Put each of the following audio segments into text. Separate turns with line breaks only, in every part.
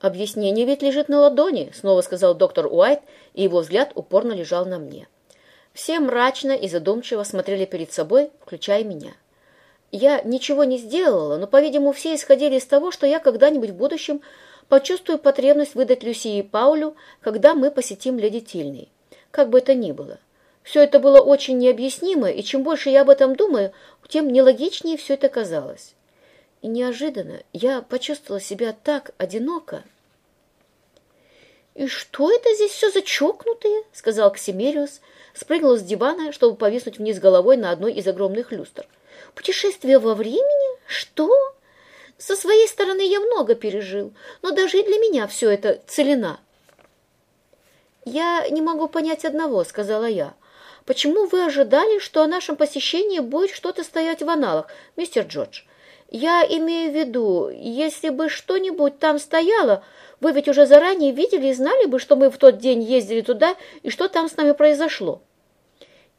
«Объяснение ведь лежит на ладони», — снова сказал доктор Уайт, и его взгляд упорно лежал на мне. Все мрачно и задумчиво смотрели перед собой, включая меня. Я ничего не сделала, но, по-видимому, все исходили из того, что я когда-нибудь в будущем почувствую потребность выдать Люси и Паулю, когда мы посетим леди Тильный. Как бы это ни было. Все это было очень необъяснимо, и чем больше я об этом думаю, тем нелогичнее все это казалось. И неожиданно я почувствовала себя так одиноко. «И что это здесь все за чокнутые?» — сказал Ксимериус, спрыгнул с дивана, чтобы повиснуть вниз головой на одной из огромных люстр. «Путешествие во времени? Что?» Со своей стороны я много пережил, но даже и для меня все это целина. «Я не могу понять одного», — сказала я. «Почему вы ожидали, что о нашем посещении будет что-то стоять в аналах, мистер Джордж? Я имею в виду, если бы что-нибудь там стояло, вы ведь уже заранее видели и знали бы, что мы в тот день ездили туда и что там с нами произошло.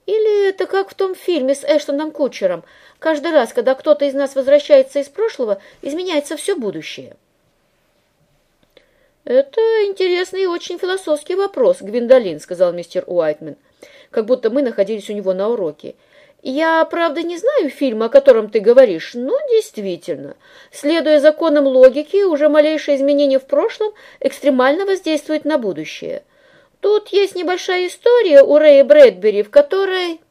Или это как в том фильме с Эштоном Кучером. Каждый раз, когда кто-то из нас возвращается из прошлого, изменяется все будущее. «Это интересный и очень философский вопрос, Гвиндолин», — сказал мистер Уайтмен, как будто мы находились у него на уроке. Я, правда, не знаю фильма, о котором ты говоришь, но действительно, следуя законам логики, уже малейшее изменение в прошлом экстремально воздействует на будущее. Тут есть небольшая история у Рэя Брэдбери, в которой...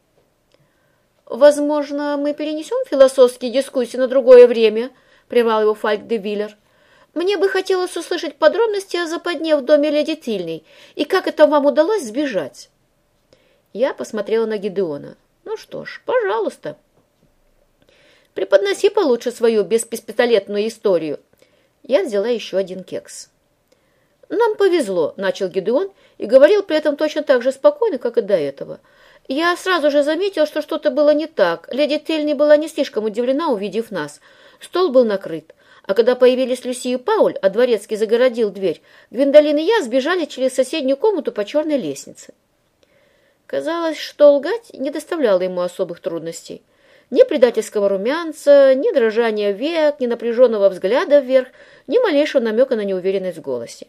«Возможно, мы перенесем философские дискуссии на другое время», — прервал его Фальк де Виллер. «Мне бы хотелось услышать подробности о западне в доме леди Тильной и как это вам удалось сбежать». Я посмотрела на Гидеона. Ну что ж, пожалуйста. Преподноси получше свою беспистолетную историю. Я взяла еще один кекс. Нам повезло, начал Гедеон и говорил при этом точно так же спокойно, как и до этого. Я сразу же заметил, что что-то было не так. Леди Тельни была не слишком удивлена, увидев нас. Стол был накрыт. А когда появились Люси и Пауль, а дворецкий загородил дверь, Гвиндолин и я сбежали через соседнюю комнату по черной лестнице. Казалось, что лгать не доставляло ему особых трудностей. Ни предательского румянца, ни дрожания век, ни напряженного взгляда вверх, ни малейшего намека на неуверенность в голосе.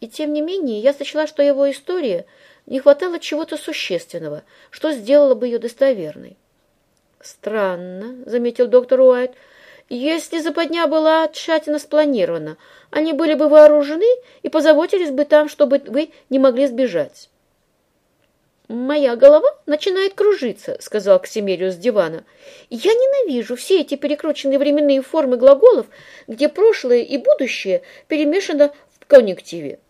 И тем не менее я сочла, что его история не хватало чего-то существенного, что сделало бы ее достоверной. «Странно», — заметил доктор Уайт, — «если западня была тщательно спланирована, они были бы вооружены и позаботились бы там, чтобы вы не могли сбежать». «Моя голова начинает кружиться», — сказал Ксимериус с дивана. «Я ненавижу все эти перекрученные временные формы глаголов, где прошлое и будущее перемешано в конъюнктиве».